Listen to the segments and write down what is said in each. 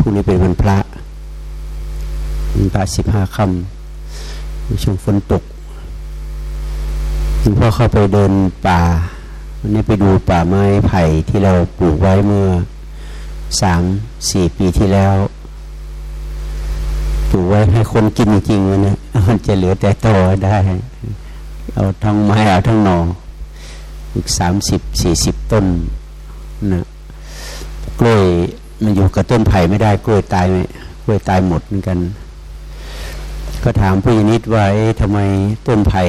พรุ่งนี้เป็นวันพระวันพระสิบห้าค่ำช่วงฝนตกหลวงพ่อเข้าไปเดินป่าวันนี้ไปดูป่าไม้ไผ่ที่เราปลูกไว้เมื่อสามสี่ปีที่แล้วปลูกไว้ให้คนกินจริงๆนะมันจะเหลือแต่ตอได้ เอาทั้งไม้เอาทั้งหนออีกสามสิบสี่สิบต้นนะกล้วย มันอยู่กับต้นไผ่ไม่ได้กล้วยตายกล้วยตายหมดเหมือนกัน ก็ถามผู้ยนิดว่าทำไมต้นไผ่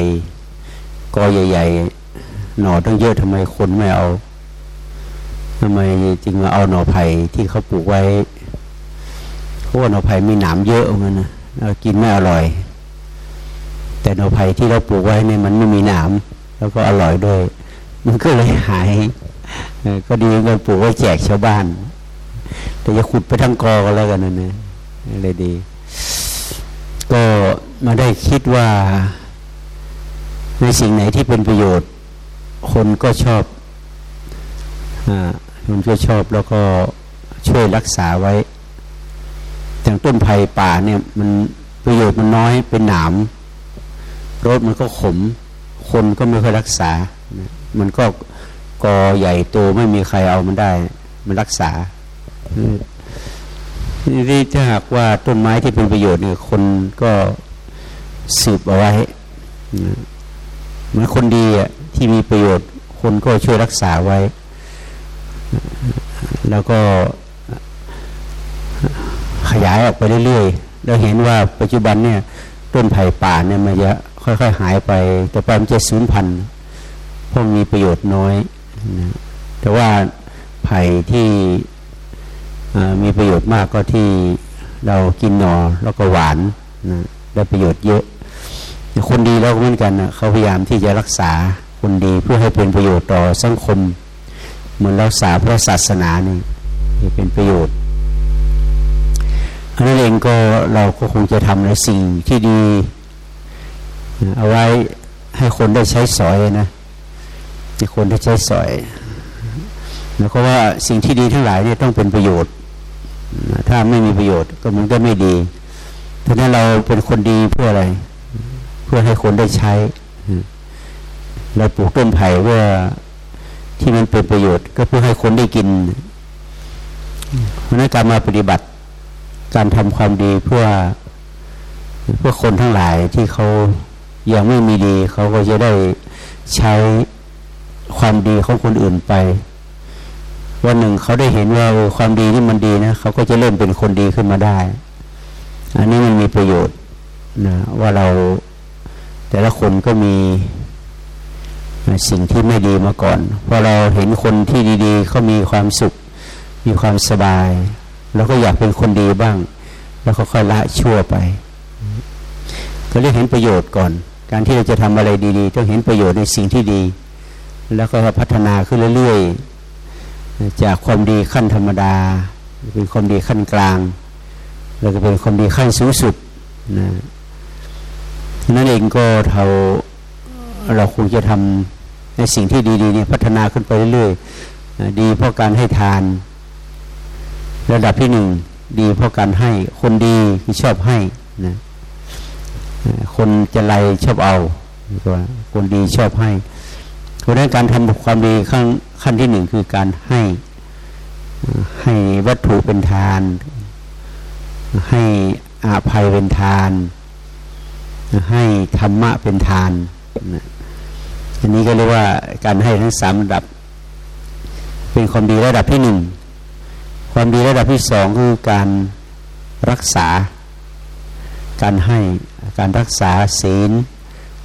กอใหญ่ ๆ หน่อต้องเยอะทำไมคนไม่เอาทำไมจึงมาเอาหน่อไผ่ที่เขาปลูกไว้เพราะว่าหน่อไผ่มีหนามเยอะมันนะกินไม่อร่อย แต่หน่อไผ่ที่เราปลูกไว้เนี่ยมันไม่มีหนามแล้วก็อร่อยด้วย มันก็เลยหายก็ดีเงินปลูกไว้แจกชาวบ้าน แต่จะขุดไปทั้งกอก็แล้วกันนะเนี่ยเลยดี ก็มาได้คิดว่า ในสิ่งไหนที่เป็นประโยชน์ คนก็ชอบอคนก็ชอบแล้วก็ช่วยรักษาไว้อย่างต้นไผ่ป่าเนี่ย มันประโยชน์มันน้อยเป็นหนามรถมันก็ขม คนก็ไม่ค่อยรักษา มันก็กอใหญ่โตไม่มีใครเอามันได้ มันรักษา ที่ถ้าหากว่าต้นไม้ที่เป็นประโยชน์เนี่ย คนก็สืบเอาไว้เหมือนคนดีอะที่มีประโยชน์ คนก็ช่วยรักษาไว้ แล้วก็ขยายออกไปเรื่อยๆเราเห็นว่าปัจจุบันเนี่ย ต้นไผ่ป่าเนี่ยมันจะค่อยๆหายไป แต่ไปมันจะสูญพันธุ์เพราะมีประโยชน์น้อยนะแต่ว่าไผ่ที่ มีประโยชน์มากก็ที่เรากินหนอแล้วก็หวานนะได้ประโยชน์เยอะ คนดีเราก็เหมือนกันนะเขาพยายามที่จะรักษาคนดีเพื่อให้เป็นประโยชน์ต่อสังคม เหมือนรักษาพระศาสนานี่เป็นประโยชน์อันนั้นเองก็เราก็คงจะทำในสิ่งที่ดี เอาไว้ให้คนได้ใช้สอยนะให้คนได้ใช้สอยแล้วก็ว่าสิ่งที่ดีทั้งหลายเนี่ยต้องเป็นประโยชน์ ถ้าไม่มีประโยชน์ก็มันก็ไม่ดีเพราะนั้นเราเป็นคนดีเพื่ออะไร เพื่อให้คนได้ใช้ เราปลูกต้นไผ่เพื่อที่มันเป็นประโยชน์ ก็เพื่อให้คนได้กินเพราะนั้นการมาปฏิบัติ การทำความดีเพื่อเพื่อคนทั้งหลายที่เขายังไม่มีดี เขาก็จะได้ใช้ความดีของคนอื่นไป วันหนึ่งเขาได้เห็นว่าความดีนี่มันดีนะเขาก็จะเริ่มเป็นคนดีขึ้นมาได้ อันนี้มันมีประโยชน์นะว่าเราแต่ละคนก็มีสิ่งที่ไม่ดีมาก่อนพอเราเห็นคนที่ดีๆเขามีความสุข มีความสบายเราก็อยากเป็นคนดีบ้าง แล้วก็ค่อยละชั่วไป ก็เรียกเห็นประโยชน์ก่อน การที่เราจะทำอะไรดีๆ ต้องเห็นประโยชน์ในสิ่งที่ดี แล้วก็พัฒนาขึ้นเรื่อยๆ จากความดีขั้นธรรมดา เป็นความดีขั้นกลาง แล้วก็เป็นความดีขั้นสูงสุดนะนั่นเองก็เราเราคงจะทำในสิ่งที่ดีๆนี่พัฒนาขึ้นไปเรื่อยๆดีเพราะการให้ทาน ระดับที่หนึ่งดีเพราะการให้คนดีที่ชอบให้นะคนจะไลชอบเอาคนดีชอบให้เพราะนั้นการทำความดีขั้น ขั้นที่หนึ่งคือการให้ให้วัตถุเป็นทาน ให้อาภัยเป็นทาน ให้ธรรมะเป็นทานอันนี้ก็เรียกว่าการให้ทั้งสามระดับ เป็นความดีระดับที่หนึ่งความดีระดับที่สองคือการรักษา การให้การรักษาศีล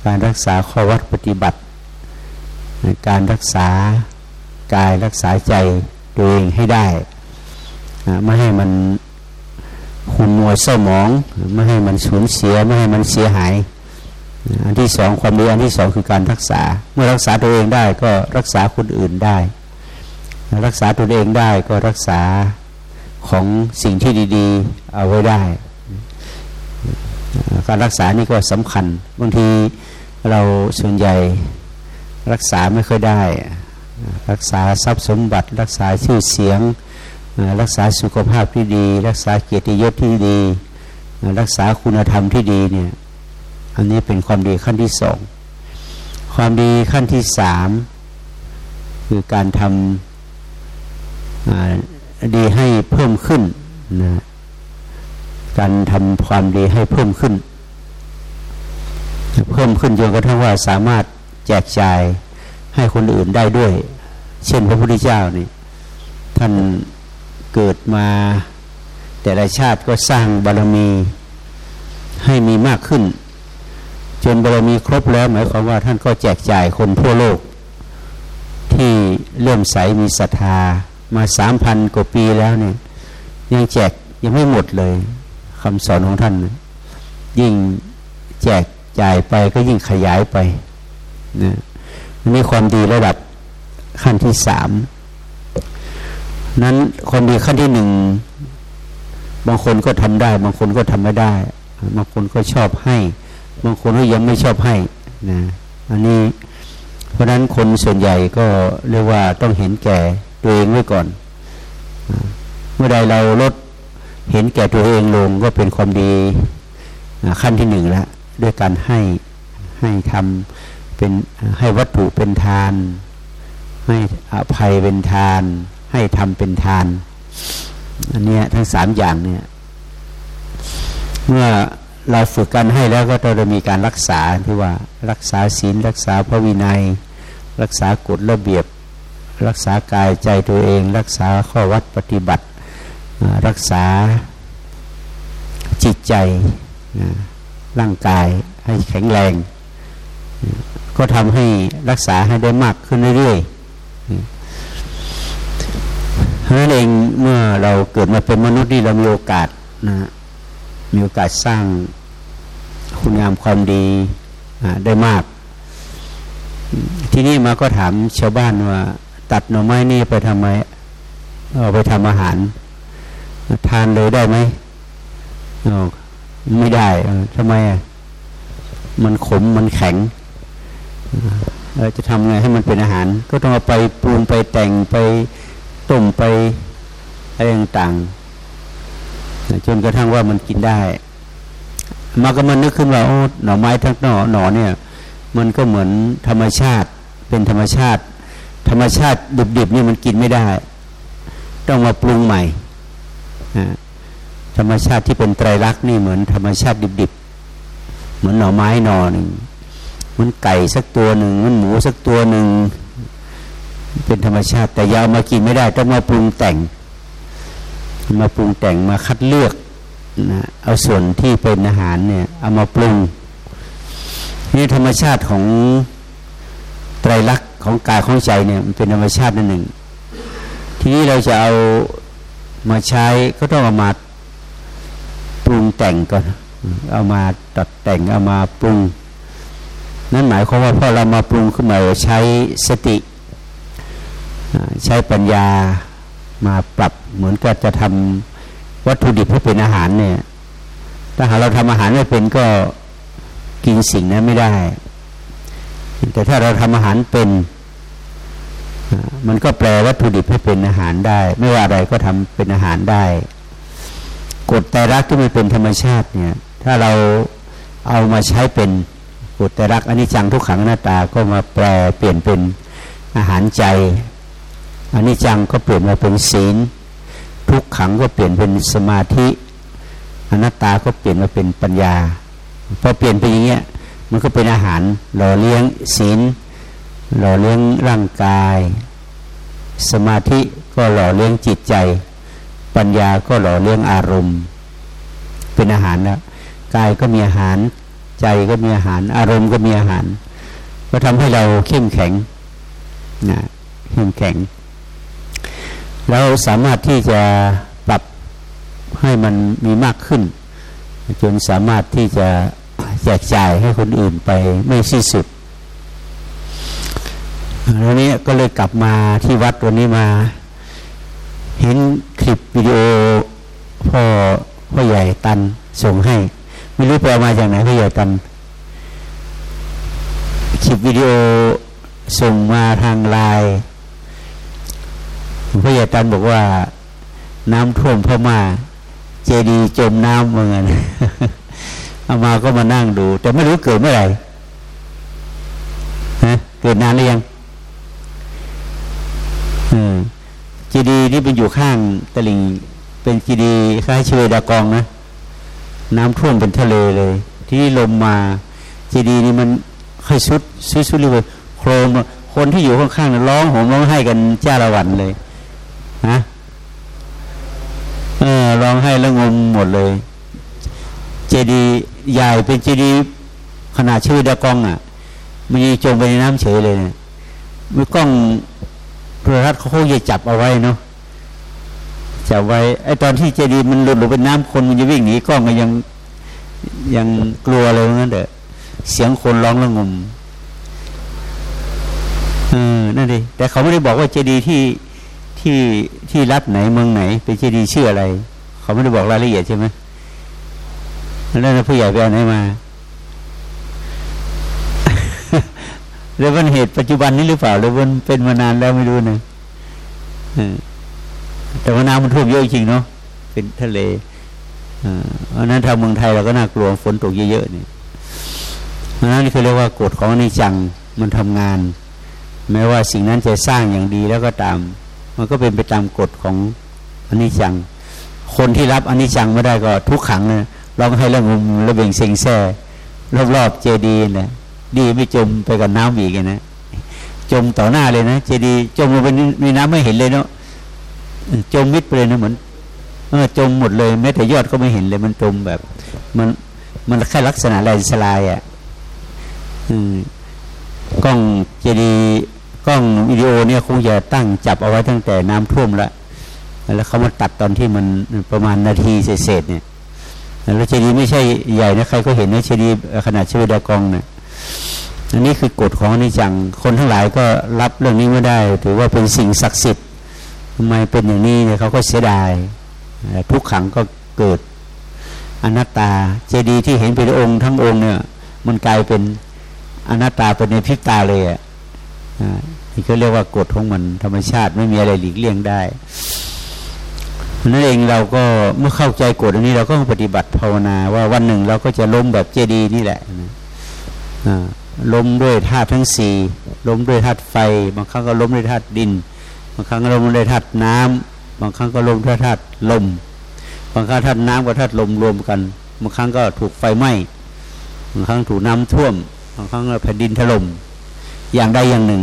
การรักษาข้อวัดปฏิบัติ การรักษา กายรักษาใจตัวเองให้ได้ ไม่ให้มันหุ่นมัวเศร้าหมอง ไม่ให้มันสูญเสีย ไม่ให้มันเสียหาย อันที่สองความดีอันที่สองคือการรักษา เมื่อรักษาตัวเองได้ก็รักษาคนอื่นได้ รักษาตัวเองได้ก็รักษาของสิ่งที่ดีๆ เอาไว้ได้ การรักษานี่ก็สำคัญ บางทีเราส่วนใหญ่รักษาไม่ค่อยได้ รักษาทรัพย์สมบัติ รักษาชื่อเสียง รักษาสุขภาพที่ดี รักษาเกียรติยศที่ดี รักษาคุณธรรมที่ดีเนี่ยอันนี้เป็นความดีขั้นที่สองความดีขั้นที่สามคือการทำดีให้เพิ่มขึ้นนะการทำความดีให้เพิ่มขึ้น เพิ่มขึ้นจนกระทั่งว่าสามารถแจกจ่าย ให้คนอื่นได้ด้วย เช่นพระพุทธเจ้านี่ท่านเกิดมาแต่ละชาติก็สร้างบารมีให้มีมากขึ้น จนบารมีครบแล้วหมายความว่าท่านก็แจกจ่ายคนทั่วโลก ที่เลื่อมใสมีศรัทธามาสามพันกว่าปีแล้วเนี่ยยังแจกยังไม่หมดเลยคำสอนของท่าน ยิ่งแจกจ่ายไปก็ยิ่งขยายไปนะ นี่ความดีระดับขั้นที่สามนั้นความดีขั้นที่หนึ่งบางคนก็ทำได้ บางคนก็ทำไม่ได้ บางคนก็ชอบให้ บางคนก็ยังไม่ชอบให้นะอันนี้เพราะนั้นคนส่วนใหญ่ก็เรียกว่าต้องเห็นแก่ตัวเองไว้ก่อน เมื่อใดเราลดเห็นแก่ตัวเองลงก็เป็นความดีขั้นที่หนึ่งแล้วด้วยการให้ให้ทำ เป็นให้วัตถุเป็นทาน ให้อภัยเป็นทาน ให้ทำเป็นทาน อันนี้ทั้งสามอย่างเนี่ย เมื่อเราฝึกกันให้แล้วก็เราจะมีการรักษาที่ว่ารักษาศีลรักษาพระวินัย รักษากฎระเบียบ รักษากายใจตัวเอง รักษาข้อวัดปฏิบัติ รักษาจิตใจร่างกายให้แข็งแรง ก็ทำให้รักษาให้ได้มากขึ้นเรื่อยๆเพราะนั้นเองเมื่อเราเกิดมาเป็นมนุษย์นี่เรามีโอกาสนะมีโอกาสสร้างคุณงามความดีได้มาก ที่นี่มาก็ถามชาวบ้านว่า ตัดหน่อไม้นี่ไปทำไมเอาไปทำอาหาร ทานเลยได้ไหมไม่ได้ทำไมมันขมมันแข็ง เราจะทำไงให้มันเป็นอาหาร ก็ต้องเอาไปปรุงไปแต่งไปต้มไปอะไรต่างๆจนกระทั่งว่ามันกินได้มาก็มันนึกขึ้นว่าโอ้หน่อไม้ทั้งหน่อหน่อเนี่ย มันก็เหมือนธรรมชาติเป็นธรรมชาติ ธรรมชาติดิบๆนี่มันกินไม่ได้ ต้องมาปรุงใหม่ธรรมชาติที่เป็นไตรลักษณ์นี่เหมือนธรรมชาติดิบๆเหมือนหน่อไม้หน่อหนึ่ง มันไก่สักตัวหนึ่ง มันหมูสักตัวหนึ่ง เป็นธรรมชาติ แต่ยาวมากินไม่ได้ ต้องมาปรุงแต่ง มาปรุงแต่งมาคัดเลือกนะเอาส่วนที่เป็นอาหารเนี่ยเอามาปรุงนี่ธรรมชาติของไตรลักษณ์ของกายของใจเนี่ยมันเป็นธรรมชาตินั่นหนึ่ง ทีนี้เราจะเอามาใช้ก็ต้องเอามาปรุงแต่งก่อน เอามาตัดแต่งเอามาปรุง นั่นหมายความว่าพอเรามาปรุงขึ้นมาใช้สติใช้ปัญญามาปรับเหมือนกับจะทำวัตถุดิบให้เป็นอาหารเนี่ย ถ้าหากเราทำอาหารไม่เป็นก็กินสิ่งนั้นไม่ได้ แต่ถ้าเราทำอาหารเป็นมันก็แปลวัตถุดิบให้เป็นอาหารได้ ไม่ว่าอะไรก็ทำเป็นอาหารได้ กฎแต่รักที่มันเป็นธรรมชาติเนี่ย ถ้าเราเอามาใช้เป็น กฎแต่รักอนนี้จังทุกขังหน้าตาก็มาแปลเปลี่ยนเป็นอาหารใจอนนี้จังก็เปลี่ยนมาเป็นศีล ทุกขังก็เปลี่ยนเป็นสมาธิอนัตตาก็เปลี่ยนมาเป็นปัญญาพอเปลี่ยนไปอย่างเงี้ยมันก็เป็นอาหารหล่อเลี้ยงศีลหล่อเลี้ยงร่างกาย สมาธิก็หล่อเลี้ยงจิตใจ ปัญญาก็หล่อเลี้ยงอารมณ์ เป็นอาหารแล้วกายก็มีอาหาร ใจก็มีอาหาร อารมณ์ก็มีอาหาร ก็ทำให้เราเข้มแข็งนะเข้มแข็ง เราสามารถที่จะปรับให้มันมีมากขึ้น จนสามารถที่จะแจกจ่ายให้คนอื่นไปไม่สิ้นสุดแล้วนี้ก็เลยกลับมาที่วัดวันนี้มา เห็นคลิปวิดีโอพ่อพ่อใหญ่ตันส่งให้ ไม่รู้ไปเอามาจากไหนพ่ใหญ่ตันคลิปวิดีโอส่งมาทางไลน์พ่ใหญ่ตันบอกว่า น้ำท่วมพม่า เจดีจมน้ำเหมือนกันเอามาก็มานั่งดู แต่ไม่รู้เกิดเมื่อไหร่ฮะเกิดนานหรือยังเจดีที่เป็นอยู่ข้างตลิ่ง เป็นเจดีคล้ายชเวดากองนะ น้ำท่วมเป็นทะเลเลย ที่ลมมาเจดีนี่มันค่อยสุดสุดสุดเลยโครมคนที่อยู่ข้างๆร้องโหมร้องไห้กันจ้าละวันเลยฮะเออร้องไห้แล้วงมหมดเลย เจดีใหญ่เป็นเจดีขนาดชื่อดากองอะมันยีจมไปในน้ำเฉยเลยเนี่ยมือกล้องโทรทัศน์เขาคงจะจับเอาไว้เนาะ จับไว้ไอ้ตอนที่เจดีมันหลุดลงเป็นน้ำคนมันจะวิ่งหนีกล้องก็ยังยังกลัวเลยงั้นเด้อเสียงคนร้องระงมเออนั่นดิแต่เขาไม่ได้บอกว่าเจดีที่ที่ที่รัฐไหนเมืองไหน เป็นเจดีย์ชื่ออะไร เขาไม่ได้บอกรายละเอียดใช่ไหมแล้วผู้ใหญ่ไปเอาไหนมาแล้วมันเหตุปัจจุบันนี้หรือเปล่าหรือมันเป็นมานานแล้วไม่รู้นะ แต่ว่าน้ำมันท่วมเยอะจริงเนาะเป็นทะเลเพราะนั้นทางเมืองไทยเราก็น่ากลัวฝนตกเยอะๆนี่เพราะนั้นนี่คือเรียกว่ากฎของอนิจจังมันทำงาน แม้ว่าสิ่งนั้นจะสร้างอย่างดีแล้วก็ตาม มันก็เป็นไปตามกฎของอนิจจัง คนที่รับอนิจจังไม่ได้ก็ทุกขังเลยร้องให้ระงมระเบ่งเซ็งแซ่รอบๆเจดีย์นะดีไม่จมไปกับน้ำอีกนะจมต่อหน้าเลยนะ เจดีย์จมลงไปในน้ำไม่เห็นเลยเนาะ จมมิดไปเลยนะเหมือนเออจมหมดเลยแม้แต่ยอดก็ไม่เห็นเลย มันจมแบบ มันมันแค่ลักษณะลายสลายอะกล้องเจดีกล้องวิดีโอเนี่ยคงจะตั้งจับเอาไว้ตั้งแต่น้ำท่วมแล้วแล้วเขามาตัดตอนที่มันประมาณนาทีเศษเนี่ยแล้วเจดีย์ไม่ใช่ใหญ่นะใครก็เห็นนะเจดีย์ขนาดชื่อดากองเนี่ยอันนี้คือกฎของนิจัง คนทั้งหลายก็รับเรื่องนี้ไม่ได้ ถือว่าเป็นสิ่งศักดิ์สิทธิ์ ทำไมเป็นอย่างนี้เนี่ยเขาก็เสียดายทุกขังก็เกิดอนัตตาเจดีย์ที่เห็นเป็นองค์ทั้งองค์เนี่ย มันกลายเป็นอนัตตาเป็นในพิบตาเลยอะนี่เขาเรียกว่ากฎของมันธรรมชาติไม่มีอะไรหลีกเลี่ยงได้นั่นเองเราก็เมื่อเข้าใจกฎอันนี้เราก็ปฏิบัติภาวนาว่าวันหนึ่งเราก็จะล้มแบบเจดีนี่แหละล้มด้วยธาตุทั้งสี่ล้มด้วยธาตุไฟ บางครั้งก็ล้มด้วยธาตุดิน บางครั้งล้มด้วยธาตุน้ำบางครั้งก็ล้มด้วยธาตุลม บางครั้งธาตุน้ำกับธาตุลมรวมกัน บางครั้งก็ถูกไฟไหม้บางครั้งถูกน้ำท่วม บางครั้งก็แผ่นดินถล่มอย่างใดอย่างหนึ่ง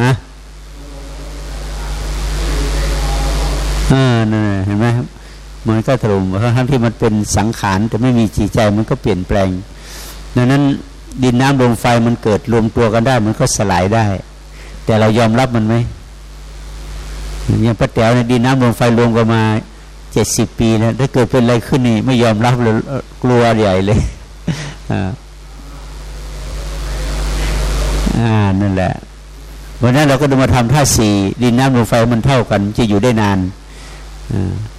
ฮะอ่านั่นเห็นไหมครับมันก็ถล่มเพราะทั้งที่มันเป็นสังขารแต่ไม่มีจิตใจมันก็เปลี่ยนแปลง ดังนั้น ดินน้ำลมไฟมันเกิดรวมตัวกันได้ มันก็สลายได้ แต่เรายอมรับมันไหมอย่างพระแต๋วในดินน้ำลมไฟรวมกันมาเจ็ดสิบปีแล้วถ้าเกิดเป็นอะไรขึ้นนี่ไม่ยอมรับเลยกลัวใหญ่เลยอ่าอ่านั่นแหละวันนั้นเราก็ดูมาทำท่าสี่ดินน้ำลมไฟมันเท่ากัน จะอยู่ได้นาน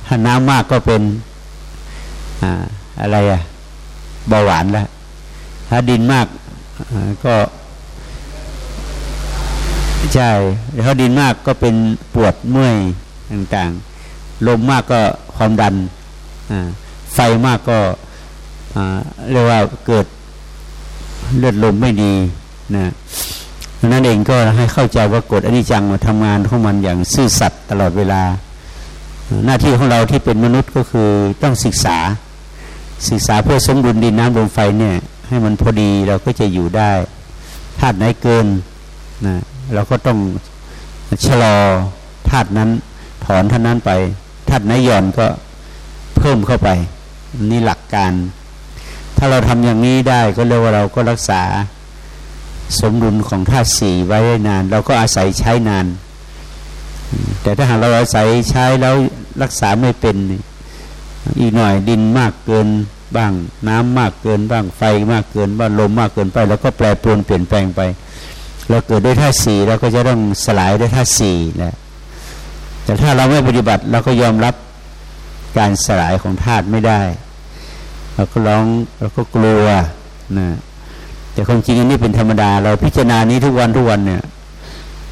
ถ้าน้ำมากก็เป็นออะไรอะเบาหวานแล้ว ถ้าดินมากก็ใช่ถ้าดินมากก็เป็นปวดเมื่อยต่างๆ ลมมากก็ความดันไฟมากก็เรียกว่าเกิดเลือดลมไม่ดีนะนั่นเองก็ให้เข้าใจว่ากฎอนิจจังมาทำงานของมันอย่างซื่อสัตย์ตลอดเวลา หน้าที่ของเราที่เป็นมนุษย์ก็คือต้องศึกษาศึกษาเพื่อสมดุลดินน้ำลมไฟเนี่ย ให้มันพอดีเราก็จะอยู่ได้ธาตุไหนเกินนะเราก็ต้องชะลอธาตุนั้นถอนท่านั้นไปธาตุไหนหย่อนก็เพิ่มเข้าไป นี่หลักการ ถ้าเราทำอย่างนี้ได้ก็เรียกว่าเราก็รักษาสมดุลของธาตุสี่ไว้นาน เราก็อาศัยใช้นาน แต่ถ้าหากเราอาศัยใช้แล้วรักษาไม่เป็น อีกหน่อยดินมากเกิน บ้าง น้ำมากเกินบ้าง ไฟมากเกินบ้างลมมากเกินไป แล้วก็แปรปรวนเปลี่ยนแปลงไป เราเกิดด้วยธาตุสี่เราก็จะต้องสลายด้วยธาตุสี่แหละแต่ถ้าเราไม่ปฏิบัติเราก็ยอมรับการสลายของธาตุไม่ได้ เราก็ร้องเราก็กลัวนะแต่ความจริงอันนี้เป็นธรรมดา เราพิจารณานี้ทุกวันทุกวันเนี่ย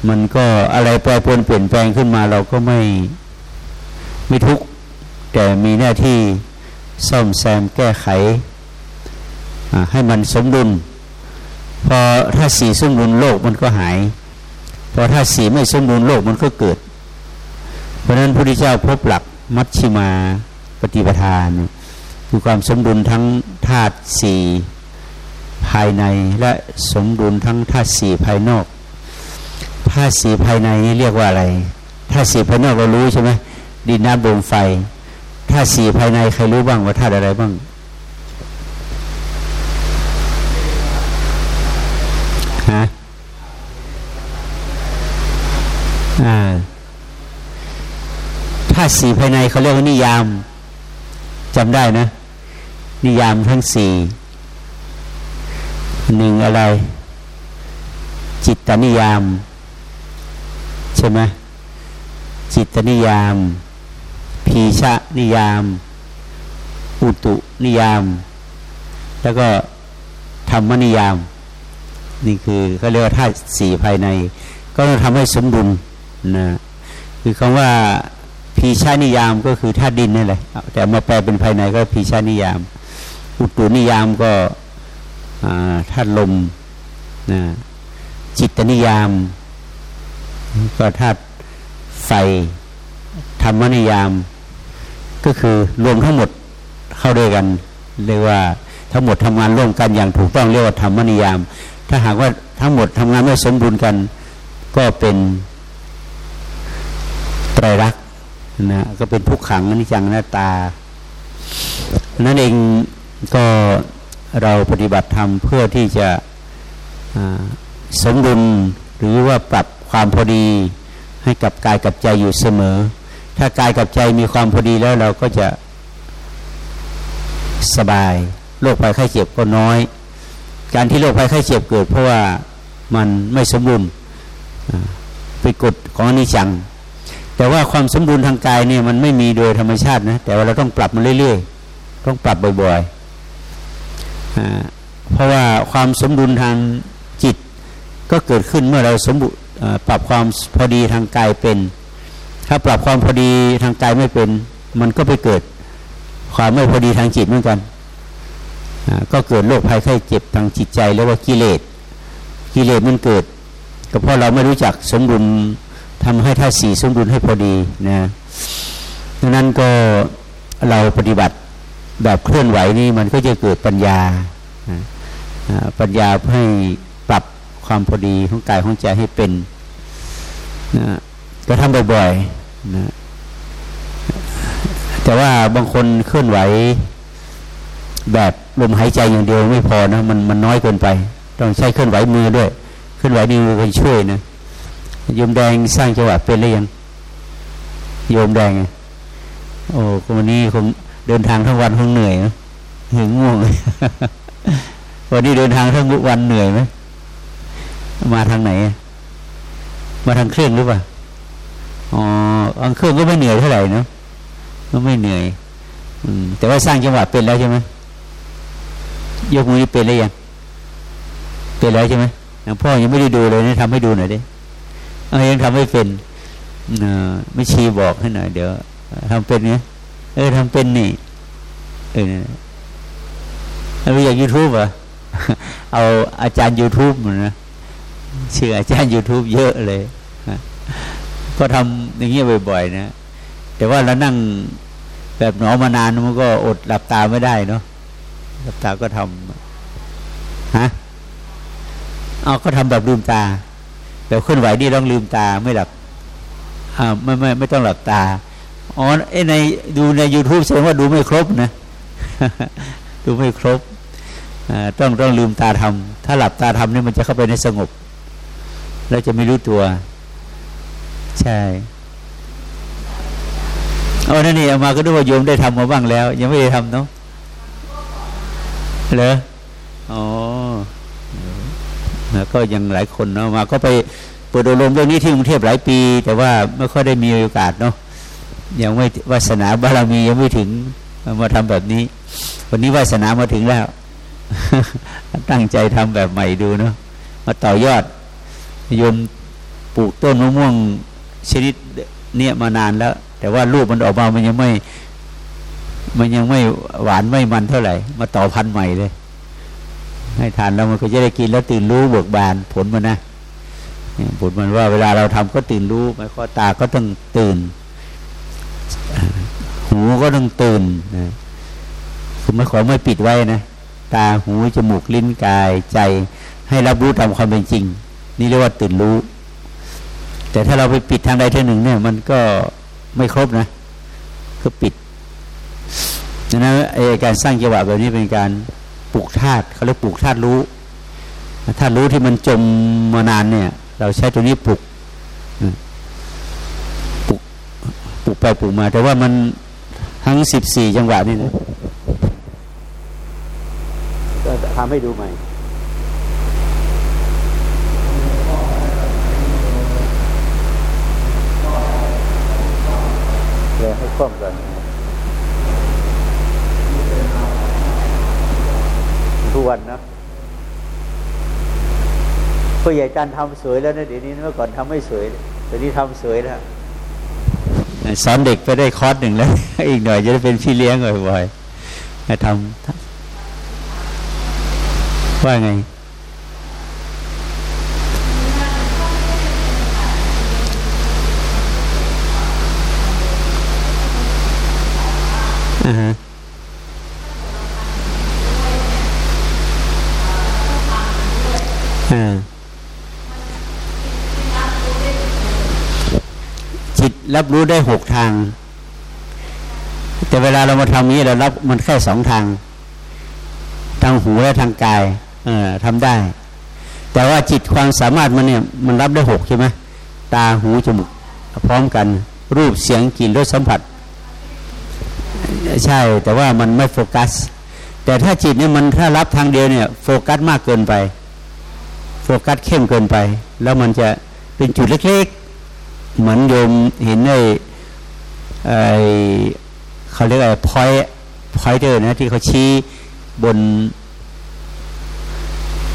มันก็อะไรแปรปรวนเปลี่ยนแปลงขึ้นมา เราก็ไม่ไม่ทุกข์แต่มีหน้าที่ ซ่อมแซมแก้ไข ให้มันสมดุล พอถ้าสีสมดุลโลกมันก็หาย พอถ้าสีไม่สมดุลโลกมันก็เกิด เพราะนั้นพระพุทธเจ้าพบหลักมัชชิมาปฏิปทาน คือความสมดุลทั้งธาตุสี่ภายในและสมดุลทั้งธาตุสี่ภายนอกธาตุสี่ภายในนี่เรียกว่าอะไรธาตุสี่ภายนอกเรารู้ใช่ไหมดินน้ำลมไฟ ธาตุสี่ภายในใครรู้บ้างว่าธาตุอะไรบ้าง ฮะ อ่าธาตุสี่ภายในเขาเรียกว่านิยามจำได้นะ นิยามทั้งสี่หนึ่งอะไร จิตตนิยาม ใช่ไหมจิตนิยาม พีชะนิยาม อุตุนิยาม แล้วก็ธรรมนิยาม นี่คือเขาเรียกว่าธาตุสี่ภายใน ก็ต้องทำให้สมดุลนะคือคำว่าพีชานิยามก็คือธาตุดินนั่นแหละแต่มาแปลเป็นภายในก็พีชานิยาม อุตุนิยามก็ธาตุลมนะจิตนิยาม ก็ธาตุไฟธรรมนิยาม ก็คือรวมทั้งหมดเข้าด้วยกันเรียกว่าทั้งหมดทำงานร่วมกันอย่างถูกต้องเรียกว่าธรรมนิยาม ถ้าหากว่าทั้งหมดทำงานไม่สมบูรณ์กัน ก็เป็นไตรลักษณ์นะก็เป็นทุกขังนิจังหน้าตา นั่นเองก็เราปฏิบัติธรรมเพื่อที่จะสมดุลหรือว่าปรับความพอดีให้กับกายกับใจอยู่เสมอ ถ้ากายกับใจมีความพอดีแล้วเราก็จะสบาย โรคภัยไข้เจ็บก็น้อย การที่โรคภัยไข้เจ็บเกิด เพราะว่ามันไม่สมบูรณ์ไปกดของอนิจจัง แต่ว่าความสมบูรณ์ทางกายเนี่ยมันไม่มีโดยธรรมชาตินะ แต่ว่าเราต้องปรับมันเรื่อยๆ ต้องปรับบ่อยๆ เพราะว่าความสมดุลทางจิตก็เกิดขึ้นเมื่อเราสมบูรณ์ปรับความพอดีทางกายเป็น ถ้าปรับความพอดีทางกายไม่เป็น มันก็ไปเกิดความไม่พอดีทางจิตเหมือนกัน ก็เกิดโรคภัยไข้เจ็บทางจิตใจเรียกว่ากิเลส กิเลสมันเกิด ก็เพราะเราไม่รู้จักสมดุลทำให้ท่าสี่สมดุลให้พอดีนะดังนั้นก็เราปฏิบัติแบบเคลื่อนไหวนี่มันก็จะเกิดปัญญา ปัญญาให้ปรับความพอดีของกายของใจให้เป็นนะ ก็ทำบ่อยๆนะแต่ว่าบางคนเคลื่อนไหว แบบลมหายใจอย่างเดียวไม่พอนะมันมันน้อยเกินไป ต้องใช้เคลื่อนไหวมือด้วย เคลื่อนไหวนิ้วก็ช่วยนะโยมแดงสร้างจังหวะเป็นหรือยังโยมแดงโอ้คนนี้คงเดินทางทั้งวันคงเหนื่อยนะหึงง่วงวันนี้เดินทางทั้งวันเหนื่อยไหมมาทางไหน มาทางเครื่องหรือเปล่า อ๋อทางเครื่องก็ไม่เหนื่อยเท่าไหร่เนาะก็ไม่เหนื่อย อืม แต่ว่าสร้างจังหวะเป็นแล้วใช่ไหมยกมือเป็นแล้วยังเป็นแล้วใช่ไหมหลวงพ่อยังไม่ได้ดูเลยนะทำให้ดูหน่อยดิเออยังทำไม่เป็นเออไม่ชี้บอกให้หน่อยเดี๋ยวทำเป็นเนี้ยเออทำเป็นนี่เออเราอยากยูทูบอะเอาอาจารย์ยูทูบมันนะชื่ออาจารย์ YouTube เยอะเลย ก็ทำอย่างเงี้ยบ่อยๆนะแต่ว่าเรานั่งแบบหนอมานานมันก็อดหลับตาไม่ได้เนาะหลับตาก็ทำฮะเอาก็ทำแบบลืมตาแต่เคลื่อนไหวนี่ต้องลืมตาไม่หลับอ่าไม่ไม่ไม่ต้องหลับตาอ๋อไอในดูใน YouTube แสดงว่าดูไม่ครบนะ ดูไม่ครบต้องต้องลืมตาทำถ้าหลับตาทำนี่มันจะเข้าไปในสงบเราจะไม่รู้ตัว ใช่เอานั่นนี่เอามาก็ดูว่าโยมได้ทำมาบ้างแล้ว ยังไม่ได้ทำเนาะเหรออ๋อแล้วก็ยังหลายคนเนาะมา ก็ไปเปิดอบรมเรื่องนี้ที่กรุงเทพหลายปี แต่ว่าไม่ค่อยได้มีโอกาสเนาะยังไม่วาสนาบารมียังไม่ถึงมาทำแบบนี้ วันนี้วาสนามาถึงแล้ว ตั้งใจทำแบบใหม่ดูเนาะมาต่อยอดโยมปลูกต้นมะม่วง ชนิดเนี่ยมานานแล้ว แต่ว่ารูปมันออกมามันยังไม่ มันยังไม่หวานไม่มันเท่าไหร่ มาต่อพันธุ์ใหม่เลย ให้ทานแล้วมันก็จะได้กินแล้วตื่นรู้เบิกบานผลมันนะผลมันว่าเวลาเราทำก็ตื่นรู้ไม่ข้อตาก็ต้องตื่น หูก็ต้องตื่นนะคือไม่ขอไม่ปิดไว้นะตาหูจมูกลิ้นกายใจ ให้รับรู้ตามความเป็นจริง นี่เรียกว่าตื่นรู้ แต่ถ้าเราไปปิดทางใดทางหนึ่งเนี่ย มันก็ไม่ครบนะก็ปิดดังนั้นการสร้างจังหวะแบบนี้เป็นการปลูกธาตุเขาเรียกปลูกธาตุรู้ธาตุรู้ที่มันจมมานานเนี่ย เราใช้ตัวนี้ปลูกปลูกปลูกไปปลูกมา แต่ว่ามันทั้งสิบสี่จังหวะนี่นะก็ทำให้ดูใหม่ ลยให้คล่องก่อนทุกวันนะพ่อใหญ่จันทำสวยแล้วนะเดี๋ยวนี้เมื่อก่อนทำไม่สวยเดี๋ยวนี้ทำสวยแล้วสอนเด็กไปได้คอร์สหนึ่งแล้ว อีกหน่อยจะได้เป็นพี่เลี้ยงบ่อยๆให้ทำว่าไง อ่าฮะจิตรับรู้ได้หกทาง แต่เวลาเรามาทำนี้เรารับมันแค่สองทาง ทางหูและทางกาย เออทำได้ แต่ว่าจิตความสามารถมันเนี่ย มันรับได้หกใช่ไหมตาหูจมูกพร้อมกัน รูปเสียงกลิ่นรสสัมผัส ใช่แต่ว่ามันไม่โฟกัส แต่ถ้าจิตเนี่ยมันถ้ารับทางเดียวเนี่ยโฟกัสมากเกินไป โฟกัสเข้มเกินไป แล้วมันจะเป็นจุดเล็กๆ เหมือนโยมเห็นในไอเขาเรียกอะไรพอยพอยเดอร์นะที่เขาชี้บน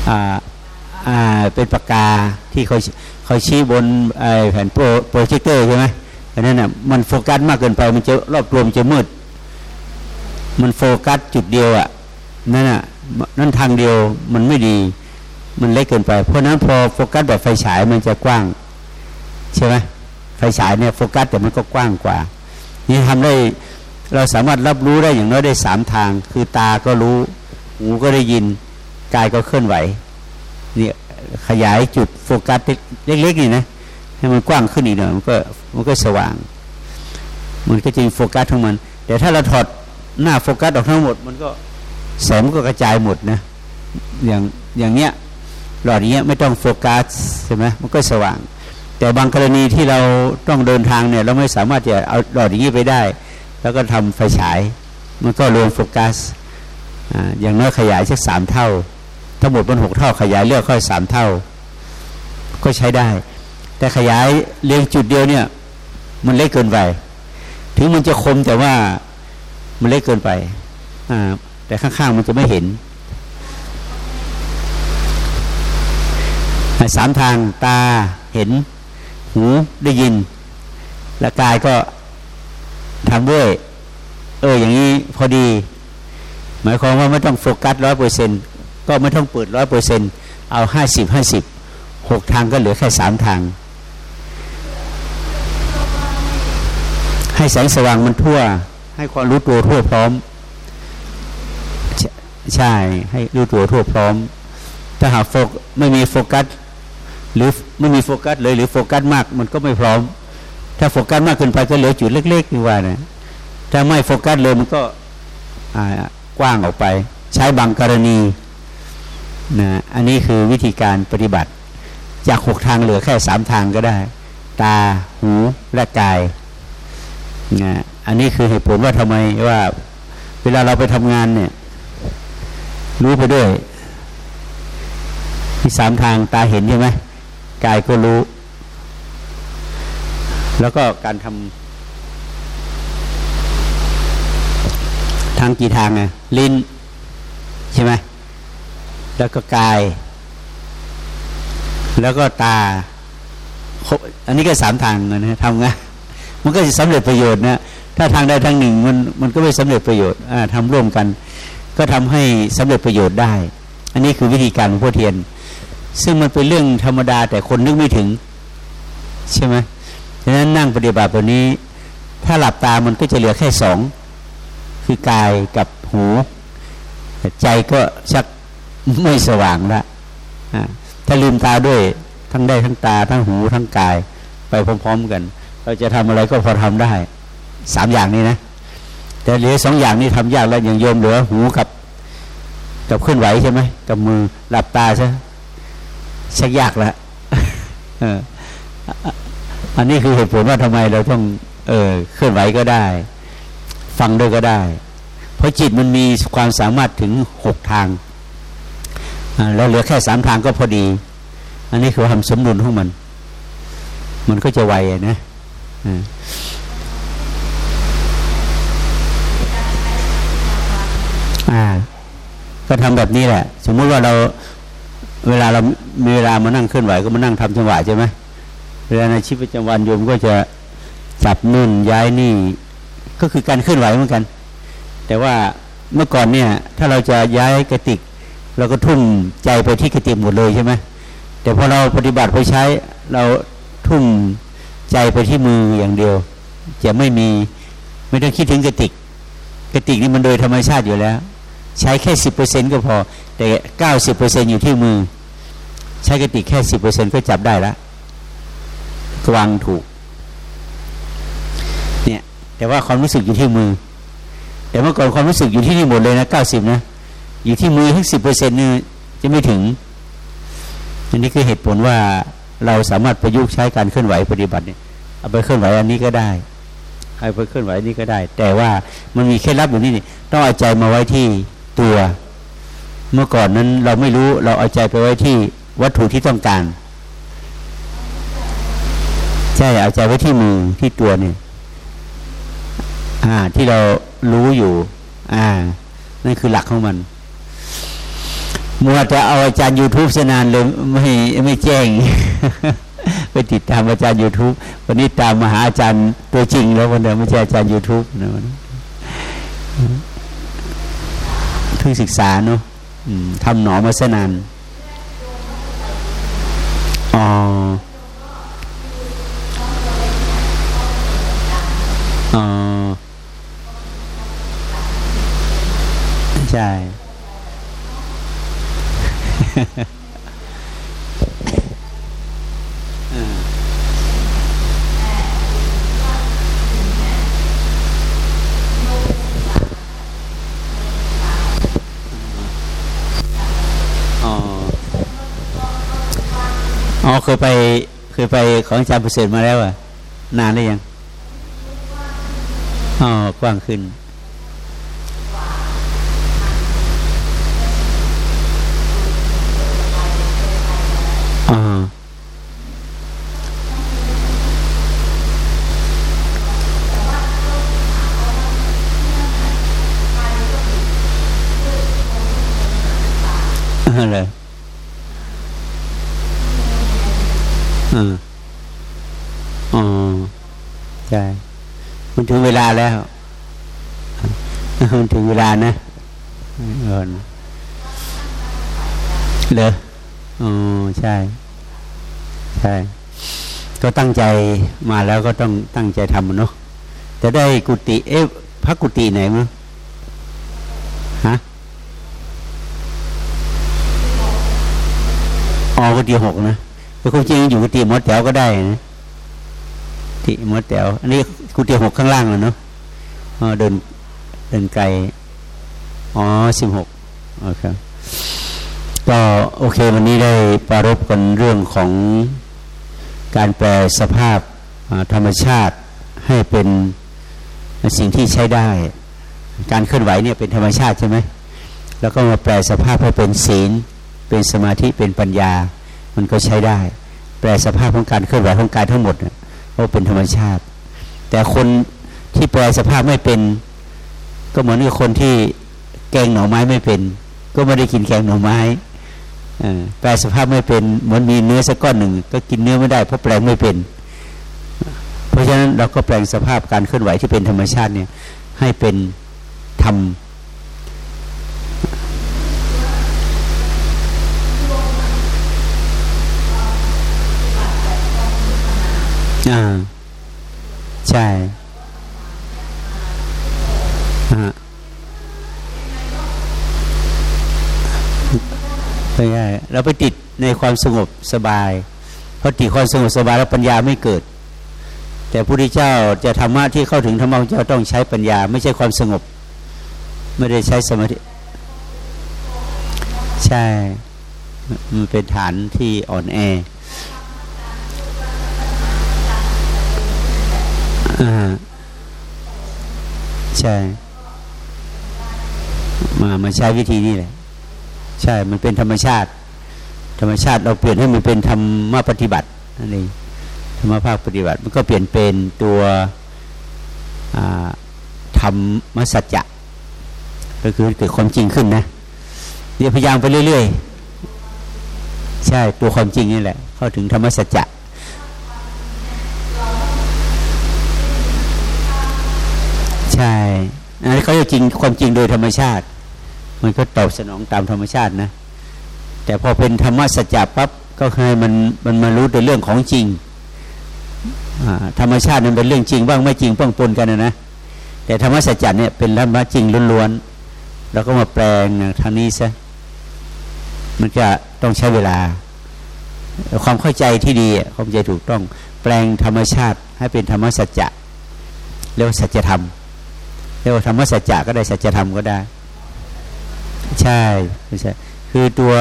อ่าอ่าเป็นปากกาที่เขาเขาชี้บนไอแผ่นโปรโปรเจคเตอร์ใช่ไหมอันนั้นน่ะมันโฟกัสมากเกินไปมันจะรอบรวมจะมืด มันโฟกัสจุดเดียวอะ่ะนั่นอะนั่นทางเดียวมันไม่ดี มันเล็กเกินไป เพราะนั้นพอโฟกัสแบบไฟฉายมันจะกว้าง ใช่ไหมไฟฉายเนี่ยโฟกัสแต่มันก็กว้างกว่า นี่ทำได้เราสามารถรับรู้ได้อย่างน้อยได้สามทาง คือตาก็รู้ หูก็ได้ยินกายก็เคลื่อนไหวเนี่ยขยายจุดโฟกัสเล็กๆนี่นะให้มันกว้างขึ้นอีกหน่อยมันก็มันก็สว่าง มันก็จริงโฟกัสทั้งมันแต่ถ้าเราถอด หน้าโฟกัสออกทั้งหมด มันก็แสงก็กระจายหมดนะอย่างอย่างเนี้ยหลอดเนี้ยไม่ต้องโฟกัสใช่ไหมมันก็สว่าง แต่บางกรณีที่เราต้องเดินทางเนี่ย เราไม่สามารถจะเอาหลอดนี้ไปได้ แล้วก็ทำไฟฉาย มันก็รวมโฟกัสอย่างน้อยขยายสักสามเท่า ทั้งหมดมันหกเท่าขยายเลือกค่อยสามเท่า ก็ใช้ได้ แต่ขยายเรียงจุดเดียวเนี่ย มันเล็กเกินไป ถึงมันจะคมแต่ว่า มันเล็กเกินไปแต่ข้างๆมันจะไม่เห็นสามทางตาเห็น หูได้ยิน และกายก็ทำด้วย เออ อย่างนี้พอดี หมายความว่าไม่ต้องโฟกัสร้อยเปอร์เซ็นก็ไม่ต้องเปิดร้อยเปอร์เซ็นเอาห้าสิบห้าสิบหกทางก็เหลือแค่สามทาง ให้แสงสว่างมันทั่ว ให้ความรู้ตัวทั่วพร้อม ใช่ให้รู้ตัวทั่วพร้อม ถ้าหากโฟกไม่มีโฟกัสหรือไม่มีโฟกัสเลยหรือโฟกัสมากมันก็ไม่พร้อม ถ้าโฟกัสมากเกินไปก็เหลือจุดเล็กๆนี่ว่านะถ้าไม่โฟกัสเลยมันก็กว้างออกไป ใช้บางกรณีนะอันนี้คือวิธีการปฏิบัติ จากหกทางเหลือแค่สามทางก็ได้ ตาหูและกายนะ อันนี้คือเหตุผลว่าทำไมว่า เวลาเราไปทำงานเนี่ย รู้ไปด้วยที่สามทางตาเห็นใช่ไหมกายก็รู้ แล้วก็การทำทางกี่ทางไงลิ้นใช่ไหมแล้วก็กาย แล้วก็ตา อันนี้ก็สามทางนะทำงานมันก็จะสำเร็จประโยชน์นะ ถ้าทางใดทางหนึ่งมันมันก็ไม่สำเร็จประโยชน์ทำร่วมกัน ก็ทำให้สำเร็จประโยชน์ได้ อันนี้คือวิธีการของพ่อเทียน ซึ่งมันเป็นเรื่องธรรมดาแต่คนนึกไม่ถึง ใช่ไหมฉะนั้นนั่งปฏิบัติแบบนี้ ถ้าหลับตามันก็จะเหลือแค่สองคือกายกับหูใจก็ชักไม่สว่างละถ้าลืมตาด้วยทั้งได้ทั้งตาทั้งหูทั้งกาย ไปพร้อมๆกัน เราจะทำอะไรก็พอทำได้ สามอย่างนี้นะ แต่เหลือสองอย่างนี้ทำยากแล้วอย่างโยมเหลือหูกับกับเคลื่อนไหวใช่ไหมกับมือหลับตาใช่ชักยากแล้วอันนี้คือเหตุผลว่าทำไมเราต้อง เออเคลื่อนไหวก็ได้ ฟังด้วยก็ได้ เพราะจิตมันมีความสามารถถึงหกทางแล้วเหลือแค่สามทางก็พอดี อันนี้คือความสมดุลของมัน มันก็จะไวนะ อ่า ก็ทำแบบนี้แหละ สมมุติว่าเราเวลาเรามีเวลามานั่งเคลื่อนไหวก็มานั่งทำจังหวะใช่ไหมเวลาในชีวิตประจำวันโยมก็จะจับนุ่นย้ายนี่ ก็คือการเคลื่อนไหวเหมือนกัน แต่ว่าเมื่อก่อนเนี่ย ถ้าเราจะย้ายกระติก เราก็ทุ่มใจไปที่กระติกหมดเลยใช่ไหมแต่พอเราปฏิบัติไปใช้เราทุ่มใจไปที่มืออย่างเดียว จะไม่มีไม่ต้องคิดถึงกระติก กระติกนี่มันโดยธรรมชาติอยู่แล้ว ใช้แค่สิบเปอร์เซ็นก็พอ แต่เก้าสิบเปอร์เซ็นอยู่ที่มือ ใช้กติกแค่สิบเปอร์เซ็นก็จับได้ละวางถูก เนี่ย แต่ว่าความรู้สึกอยู่ที่มือ แต่เมื่อก่อนความรู้สึกอยู่ที่นี่หมดเลยนะเก้าสิบนะอยู่ที่มือทั้งสิบเปอร์เซ็นต์นี่จะไม่ถึงอันนี้คือเหตุผลว่าเราสามารถประยุกต์ใช้การเคลื่อนไหวปฏิบัติเนี่ยเอาไปเคลื่อนไหวอันนี้ก็ได้เอาไปเคลื่อนไหวนี้ก็ได้ แต่ว่ามันมีเคล็ดลับอยู่นี่นี่ต้องเอาใจมาไว้ที่ ตัว เมื่อก่อนนั้นเราไม่รู้เราเอาใจไปไว้ที่วัตถุที่ต้องการ ใช่เอาใจไว้ที่มือที่ตัวเนี่ยอ่า ที่เรารู้อยู่ อ่านั่นคือหลักของมันมัวจะเอาอาจารย์ YouTube สนานเลยไม่ไม่แจ้ง ไปติดตามอาจารย์ YouTube วันนี้ตามมาหาอาจารย์ตัวจริงแล้ววันเดียวไม่ใช่อาจารย์ YouTube นะวัน พิ่งศึกษาเนาะทำหนอมาสนานอ๋ออ๋อใช่ อ๋อเคยไปเคยไปของอาจารย์ประเสริฐมาแล้วอะ นานหรือยังอ๋อกว้างขึ้นอ่าอะไรอืมอ๋อใช่ มันถึงเวลาแล้ว มันถึงเวลานะเออเลยอ๋อใช่ ใช่ก็ตั้งใจมาแล้วก็ต้องตั้งใจทำเนาะจะได้กุฏิเอ๊ะพักกุฏิไหนมั้งฮะอ๋อกุฏิหกนะแต่ความจริงอยู่กุฏิมดแถวก็ได้นะกุฏิมดแถวอันนี้กุฏิหกข้างล่างเลยเนาะอ๋อเดินเดินไกลอ๋อสิบหกโอเคก็โอเค วันนี้ได้ปรารบกันเรื่องของ การแปลสภาพธรรมชาติให้เป็นสิ่งที่ใช้ได้ การเคลื่อนไหวเนี่ยเป็นธรรมชาติใช่ไหมแล้วก็มาแปลสภาพให้เป็นศีล เป็นสมาธิเป็นปัญญา มันก็ใช้ได้ แปลสภาพของการเคลื่อนไหวของกายทั้งหมดว่าเป็นธรรมชาติ แต่คนที่แปลสภาพไม่เป็น ก็เหมือนกับคนที่แกงหน่อไม้ไม่เป็น ก็ไม่ได้กินแกงหน่อไม้ แปลสภาพไม่เป็นเหมือนมีเนื้อสักก้อนหนึ่ง ก็กินเนื้อไม่ได้เพราะแปลงไม่เป็น เพราะฉะนั้นเราก็แปลงสภาพการเคลื่อนไหวที่เป็นธรรมชาติเนี่ย ให้เป็นธรรมอ่าใช่อ่า ไม่ใช่เราไปติดในความสงบสบายพอติดความสงบสบายแล้วปัญญาไม่เกิด แต่พระพุทธเจ้าจะธรรมะที่เข้าถึงธรรมะเจ้าต้องใช้ปัญญา ไม่ใช่ความสงบ ไม่ได้ใช้สมาธิใช่มันเป็นฐานที่อ่อนแออ่าใช่ มามาใช้วิธีนี้แหละ ใช่ มันเป็นธรรมชาติ ธรรมชาติเราเปลี่ยนให้มันเป็นธรรมะปฏิบัตินั่นเองธรรมภาคปฏิบัติ มันก็เปลี่ยนเป็นตัวธรรมสัจจะก็คือเกิดความจริงขึ้นนะเดี๋ยวพยายามไปเรื่อยๆ ใช่ตัวความจริงนี่แหละ เข้าถึงธรรมสัจจะใช่อันนี้เขาจะจริงความจริงโดยธรรมชาติ มันก็ตอบสนองตามธรรมชาตินะ แต่พอเป็นธรรมสัจจะปั๊บก็คือมันมันมารู้ในเรื่องของจริงธรรมชาติมันเป็นเรื่องจริงบ้างไม่จริงบ้างปนกันนะนะแต่ธรรมสัจจะเนี่ยเป็นธรรมะจริงล้วนๆเราก็มาแปลงทางนี้ซะมันจะต้องใช้เวลา ความเข้าใจที่ดีความเข้าใจถูกต้อง แปลงธรรมชาติให้เป็นธรรมสัจจะเรียกว่าสัจธรรมเรียกว่าธรรมสัจจะก็ได้สัจธรรมก็ได้ ใช่ไม่ใช่คือตัว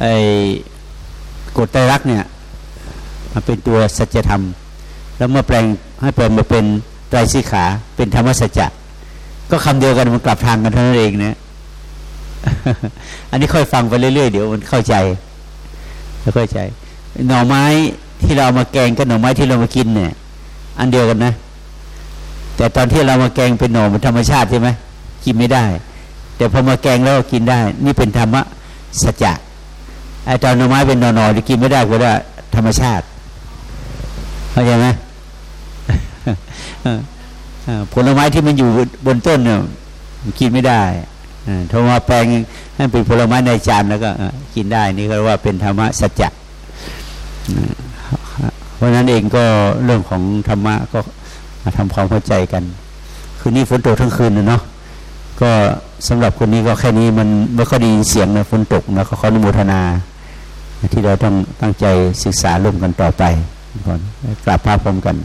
ไอ้กฎไตรลักษณ์เนี่ยมันเป็นตัวสัจธรรม แล้วเมื่อแปลงให้แปลงมาเป็นไตรสิขาเป็นธรรมสัจจะก็คำเดียวกันมันกลับทางกันเท่านั้นเองเนี่ยอันนี้ค่อยฟังไปเรื่อยๆเดี๋ยวมันเข้าใจแล้วเข้าใจ หน่อไม้ที่เรามาแกงกับหน่อไม้ที่เรามากินเนี่ย อันเดียวกันนะ แต่ตอนที่เรามาแกงเป็นหน่อมันธรรมชาติใช่ไหมกินไม่ได้ แต่พอมาแกงแล้วกินได้ นี่เป็นธรรมะสัจจะไอ้ตอนหน่อไม้เป็นหน่อๆที่กินไม่ได้ก็ได้ธรรมชาติเข้าใจไหมผลไม้ที่มันอยู่บนต้นเนี่ยกินไม่ได้ถ้ามาแปลงให้เป็นผลไม้ในจานแล้วก็กินได้นี่ก็ว่าเป็นธรรมะสัจจะเพราะนั้นเองก็เรื่องของธรรมะก็มาทำความเข้าใจกัน คืนนี้ฝนตกทั้งคืนเนาะ ก็สำหรับคนนี้ก็แค่นี้มันไม่ค่อยดีเสียงนะฝนตกนะเขาขานุโมทนา ที่เราต้องตั้งใจศึกษาร่วมกันต่อไปก่อนกลับภาพพร้อมกัน